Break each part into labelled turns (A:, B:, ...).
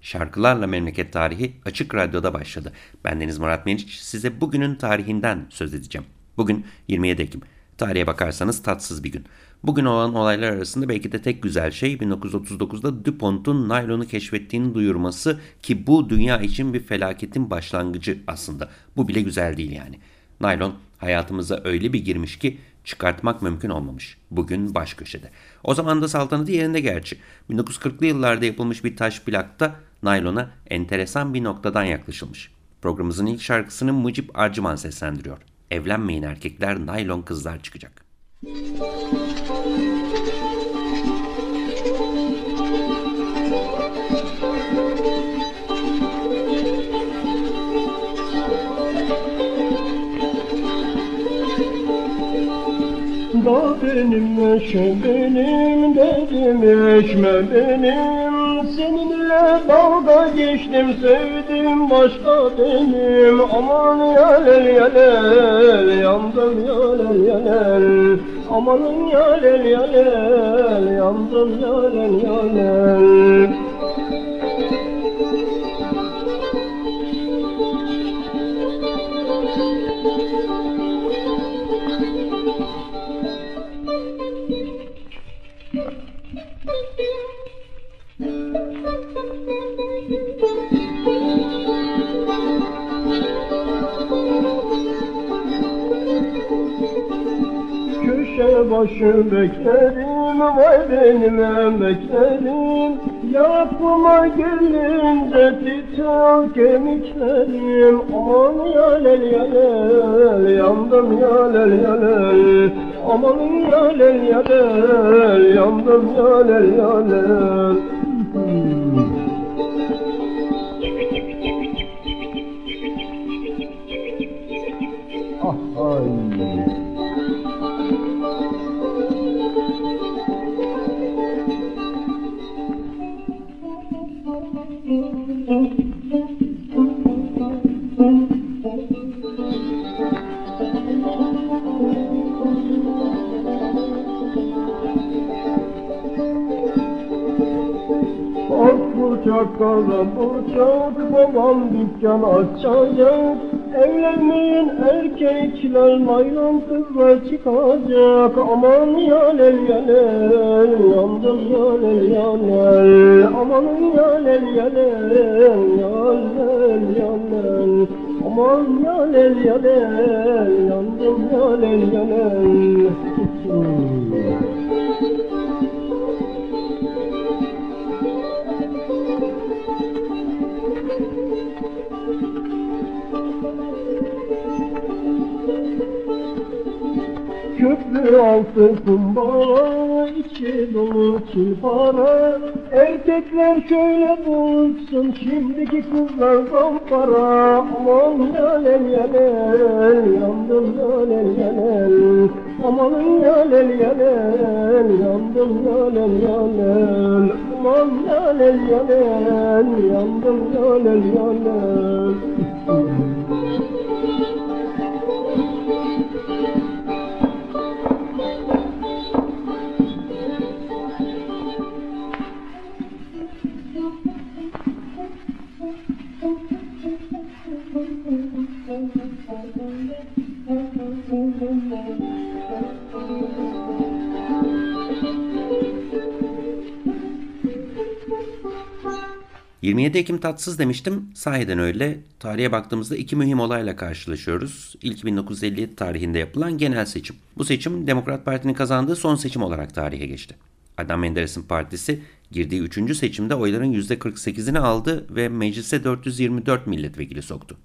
A: Şarkılarla Memleket Tarihi Açık Radyo'da başladı. Ben Deniz Murat Meriç. Size bugünün tarihinden söz edeceğim. Bugün 27 Ekim. Tarihe bakarsanız tatsız bir gün. Bugün olan olaylar arasında belki de tek güzel şey 1939'da DuPont'un naylonu keşfettiğini duyurması ki bu dünya için bir felaketin başlangıcı aslında. Bu bile güzel değil yani. Naylon hayatımıza öyle bir girmiş ki çıkartmak mümkün olmamış. Bugün baş köşede. O zaman da saltanatı yerinde gerçi. 1940'lı yıllarda yapılmış bir taş plakta naylona enteresan bir noktadan yaklaşılmış. Programımızın ilk şarkısını Mucip Arcıman seslendiriyor. Evlenmeyin erkekler, naylon kızlar çıkacak.
B: Da benim neşe benim dedim eşme benim. Seninle dalga geçtim sevdim başka benim. Aman yalel yalel yandım yalel yalel Amanın yalel yalel yandım yalel yalel başı beklerim vay benim emeklerim Yapma gelince titrer kemiklerim. Aman yalel yalel yandım yalel yalel Aman yalel yalel yandım yalel yalel Ak burçak kara burçak babam dükkan açacak. Evlenmeyin erkekler naylon kızlar çıkacak. Aman yalel yalel yandım yalel yalel Aman yalel yalel yalel yalel Aman yalel yalel yandım yalel yalel Köprü altı kumbara, içi dolu çilpara Erkekler şöyle bulsun, şimdiki kızlar zampara Aman yalel yalel, yandım yalel yalel Amanın yalel yalel, yandım yalel yalel Aman yalel yalel, yandım yalel yalel
A: ...27 Ekim tatsız demiştim. Sahiden öyle. Tarihe baktığımızda iki mühim olayla karşılaşıyoruz. İlk 1957 tarihinde yapılan genel seçim. Bu seçim Demokrat Parti'nin kazandığı son seçim olarak tarihe geçti. Adnan Menderes'in partisi girdiği 3. seçimde oyların %48'ini aldı ve meclise 424 milletvekili soktu.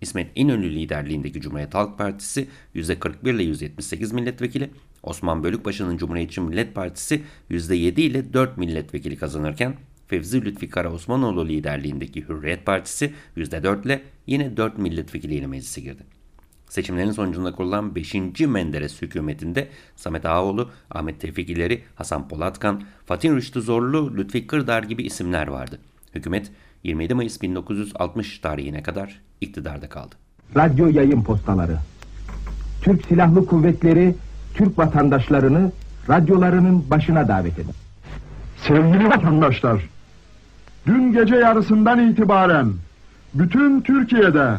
A: İsmet İnönü liderliğindeki Cumhuriyet Halk Partisi %41 ile 178 milletvekili, Osman Bölükbaşı'nın Cumhuriyetçi Millet Partisi %7 ile 4 milletvekili kazanırken Fevzi Lütfi Karaosmanoğlu liderliğindeki Hürriyet Partisi %4 ile yine 4 milletvekiliyle meclise girdi. Seçimlerin sonucunda kurulan 5. Menderes hükümetinde Samet Ağaoğlu, Ahmet Tevfik İleri, Hasan Polatkan, Fatih Rüştü Zorlu, Lütfi Kırdar gibi isimler vardı. Hükümet 27 Mayıs 1960 tarihine kadar iktidarda kaldı.
C: radyo yayın postaları. Türk Silahlı Kuvvetleri Türk vatandaşlarını radyolarının başına davet eder.
D: Sevgili vatandaşlar, dün gece yarısından itibaren bütün Türkiye'de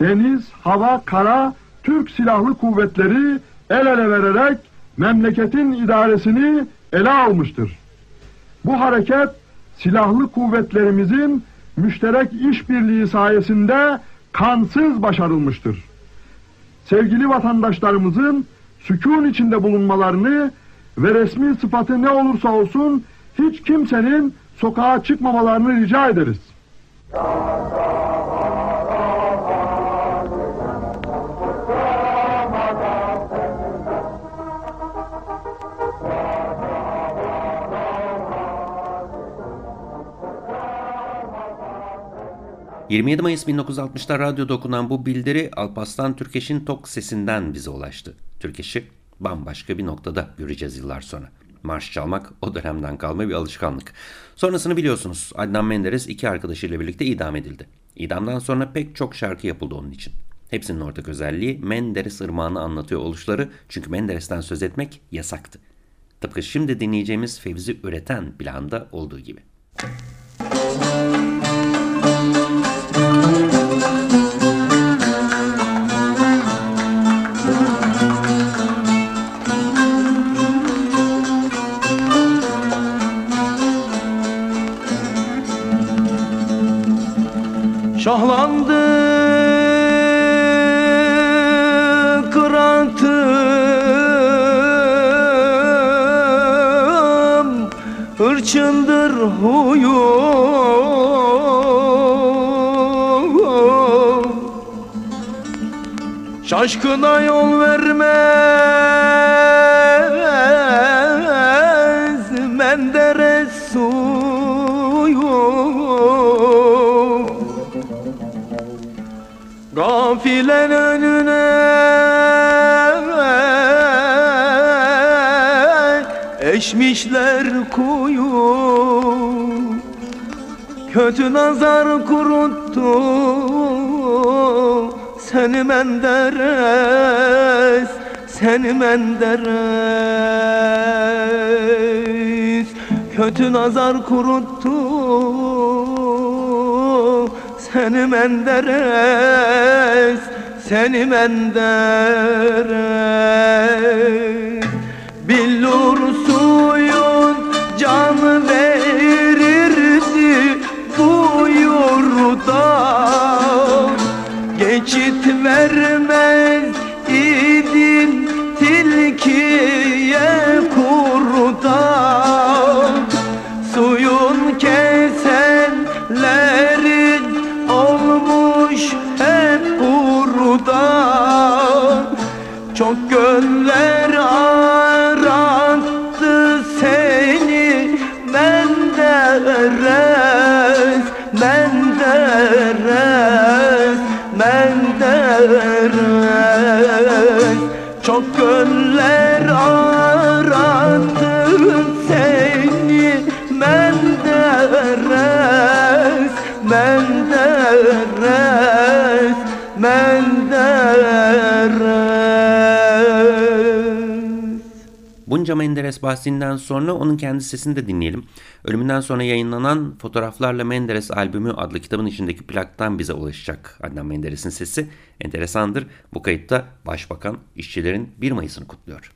D: deniz, hava, kara Türk Silahlı Kuvvetleri el ele vererek memleketin idaresini ele almıştır. Bu hareket silahlı kuvvetlerimizin müşterek işbirliği sayesinde kansız başarılmıştır. Sevgili vatandaşlarımızın sükun içinde bulunmalarını ve resmi sıfatı ne olursa olsun hiç kimsenin sokağa çıkmamalarını rica ederiz.
A: ...27 Mayıs 1960'da radyoda okunan bu bildiri Alparslan Türkeş'in tok sesinden bize ulaştı. Türkeş'i bambaşka bir noktada göreceğiz yıllar sonra. Marş çalmak o dönemden kalma bir alışkanlık. Sonrasını biliyorsunuz Adnan Menderes iki arkadaşıyla birlikte idam edildi. İdamdan sonra pek çok şarkı yapıldı onun için. Hepsinin ortak özelliği Menderes ırmağını anlatıyor oluşları çünkü Menderes'ten söz etmek yasaktı. Tıpkı şimdi dinleyeceğimiz Fevzi Üreten planda olduğu gibi.
E: Şahlandı Hırçındır huyum Şaşkına yol vermez Kötü nazar kuruttu. Seni Menderes Seni Menderes Kötü nazar kuruttu. Seni Menderes Seni Menderes Billur suyun can verirdi yurda Geçit vermez idin tilkiye kurda. Suyun kesenlerin
A: Bunca Menderes bahsinden sonra onun kendi sesini de dinleyelim. Ölümünden sonra yayınlanan Fotoğraflarla Menderes albümü adlı kitabın içindeki plaktan bize ulaşacak Adnan Menderes'in sesi. Enteresandır. Bu kayıtta Başbakan işçilerin 1 Mayıs'ını kutluyor.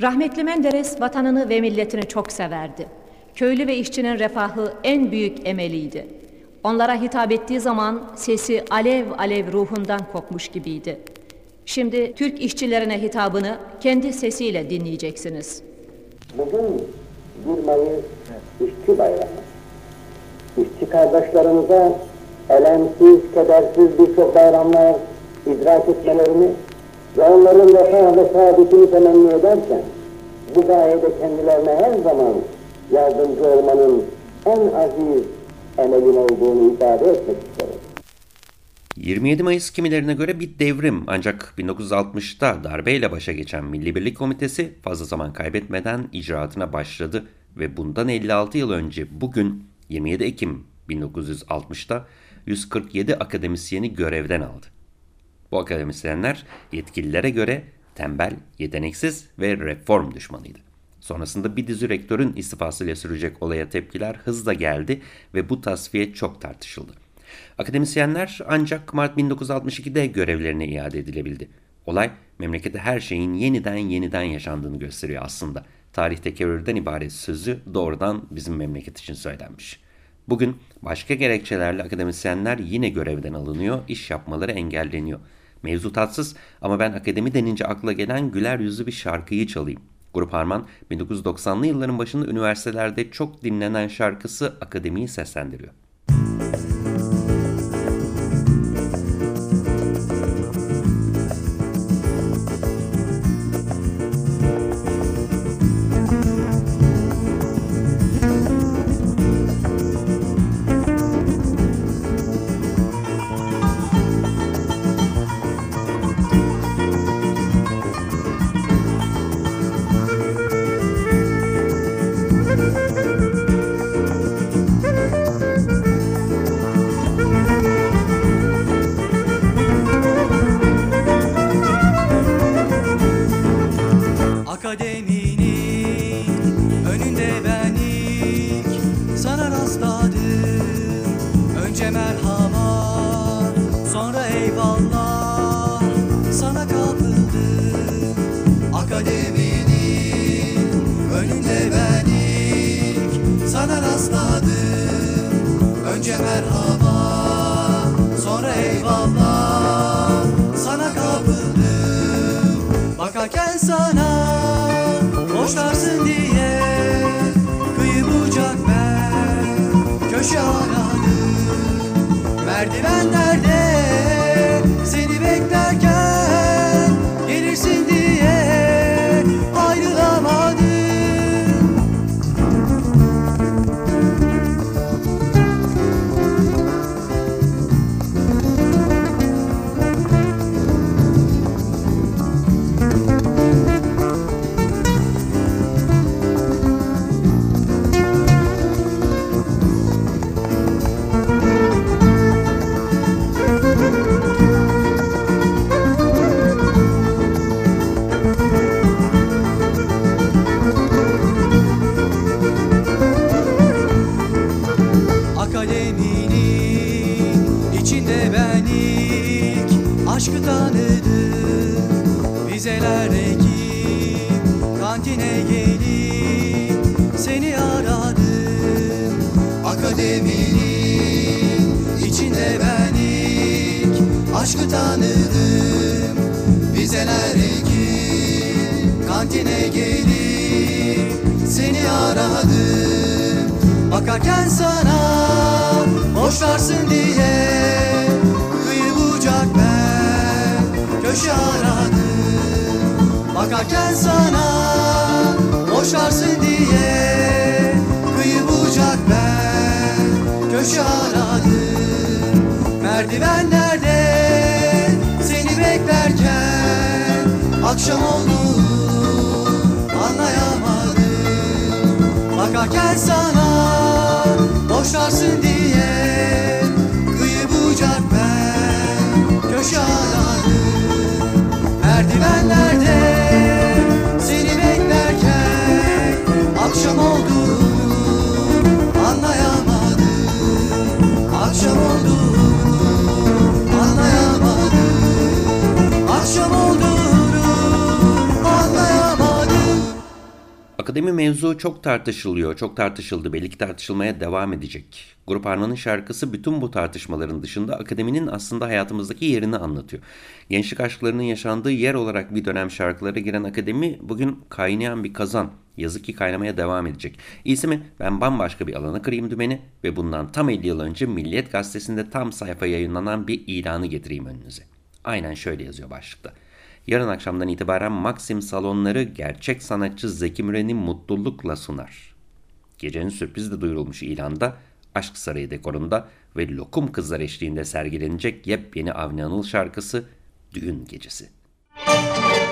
F: Rahmetli Menderes vatanını ve milletini çok severdi. Köylü ve işçinin refahı en büyük emeliydi. Onlara hitap ettiği zaman sesi alev alev ruhundan kopmuş gibiydi. Şimdi Türk işçilerine hitabını kendi sesiyle dinleyeceksiniz.
G: Bugün 1 Mayıs İşçi Bayramı. İşçi kardeşlerimize elemsiz, kedersiz birçok bayramlar idrak etmelerini ve onların refah ve saadetini temenni ederken bu gayede kendilerine her zaman yardımcı olmanın en aziz emelin olduğunu ifade etmek.
A: 27 Mayıs kimilerine göre bir devrim ancak 1960'ta darbeyle başa geçen Milli Birlik Komitesi fazla zaman kaybetmeden icraatına başladı ve bundan 56 yıl önce bugün 27 Ekim 1960'ta 147 akademisyeni görevden aldı. Bu akademisyenler yetkililere göre tembel, yeteneksiz ve reform düşmanıydı. Sonrasında bir dizi rektörün istifasıyla sürecek olaya tepkiler hızla geldi ve bu tasfiye çok tartışıldı. Akademisyenler ancak Mart 1962'de görevlerine iade edilebildi. Olay memlekette her şeyin yeniden yeniden yaşandığını gösteriyor aslında. Tarih tekerrürden ibaret sözü doğrudan bizim memleket için söylenmiş. Bugün başka gerekçelerle akademisyenler yine görevden alınıyor, iş yapmaları engelleniyor. Mevzu tatsız ama ben akademi denince akla gelen güler yüzlü bir şarkıyı çalayım. Grup Harman 1990'lı yılların başında üniversitelerde çok dinlenen şarkısı akademiyi seslendiriyor.
H: Sana boşlarsın diye Kıyı bucak ben köşe aradım Merdivenlerde kantine gelip seni aradım. Bakarken sana boşlarsın diye Kıyı bucak ben köşe aradım. Bakarken sana boşlarsın diye Kıyı bucak ben köşe aradım. Merdivenlerde seni beklerken Akşam oldu anlayamadım Bakarken sana boşlarsın diye
A: Akademi mevzu çok tartışılıyor, çok tartışıldı, belli ki tartışılmaya devam edecek. Grup Arman'ın şarkısı bütün bu tartışmaların dışında akademinin aslında hayatımızdaki yerini anlatıyor. Gençlik aşklarının yaşandığı yer olarak bir dönem şarkılara giren akademi bugün kaynayan bir kazan. Yazık ki kaynamaya devam edecek. İyisi mi ben bambaşka bir alana kırayım dümeni ve bundan tam 50 yıl önce Milliyet Gazetesi'nde tam sayfa yayınlanan bir ilanı getireyim önünüze. Aynen şöyle yazıyor başlıkta. Yarın akşamdan itibaren Maxim salonları gerçek sanatçı Zeki Müren'i mutlulukla sunar. Gecenin sürprizle duyurulmuş ilanda Aşk Sarayı dekorunda ve lokum kızlar eşliğinde sergilenecek yepyeni Avni Anıl şarkısı Düğün Gecesi.
I: Safalar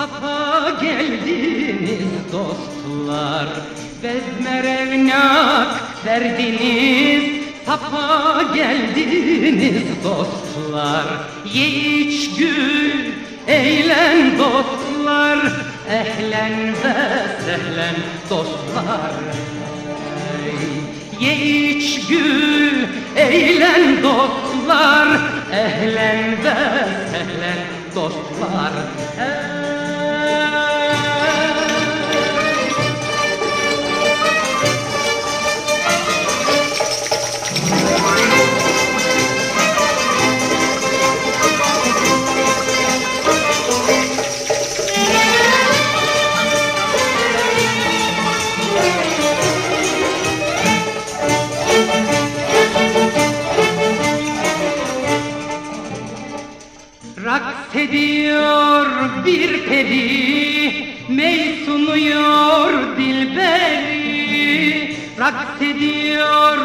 I: safa geldiniz dostlar. Bezmerevnak verdiniz, Safa geldiniz dostlar. Ye iç gül eğlen dostlar. Ehlen ve sehlen dostlar. Ye iç gül eğlen dostlar. Ehlen ve sehlen dostlar. Ey ediyor.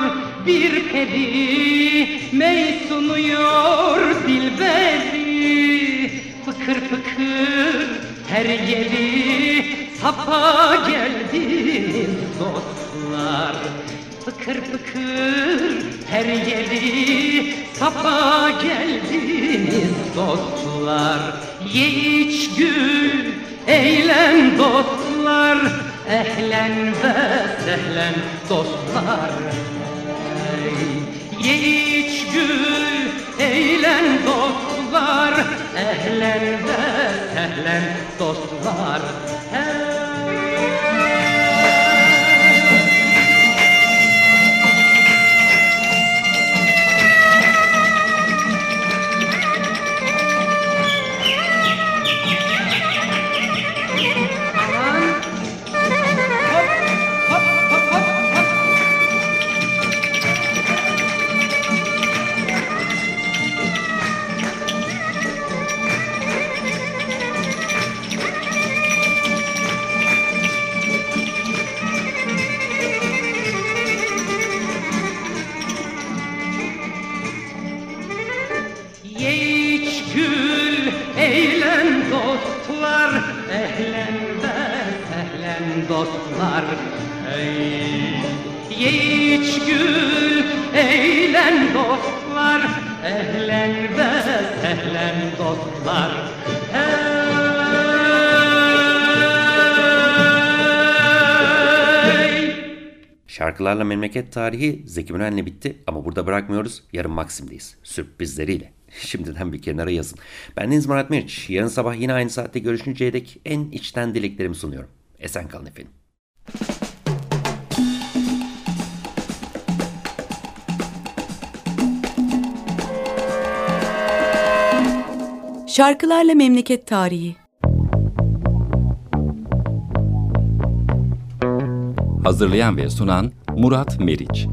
I: Bir peri Mey sunuyor dilberi Fıkır fıkır her yeri Sapa geldiniz dostlar. Fıkır fıkır her yeri Sapa geldiniz dostlar. Ye iç gül eğlen dostlar Ehlen ve sehlen dostlar. Ye iç gül eğlen dostlar. Ehlen ve sehlen dostlar dostlar Ehlen ve sehlen dostlar Hey. Ye gül eğlen dostlar Ehlen ve sehlen dostlar.
A: Şarkılarla memleket tarihi Zeki Müren'le bitti ama burada bırakmıyoruz. Yarın Maksim'deyiz. Sürprizleriyle. Şimdiden bir kenara yazın. Ben Deniz Murat Meriç. Yarın sabah yine aynı saatte görüşünceye dek en içten dileklerimi sunuyorum. Esen kalın efendim.
J: Şarkılarla Memleket Tarihi
E: Hazırlayan ve sunan Murat Meriç